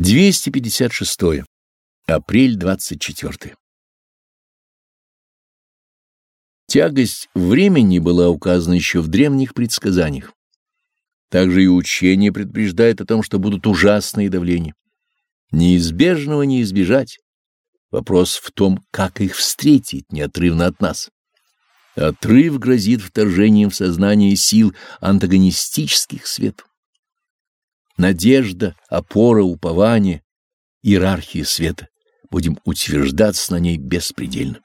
256. Апрель 24. Тягость времени была указана еще в древних предсказаниях. Также и учение предупреждает о том, что будут ужасные давления. Неизбежного не избежать. Вопрос в том, как их встретить неотрывно от нас. Отрыв грозит вторжением в сознание сил антагонистических свету надежда, опора, упование, иерархия света. Будем утверждаться на ней беспредельно.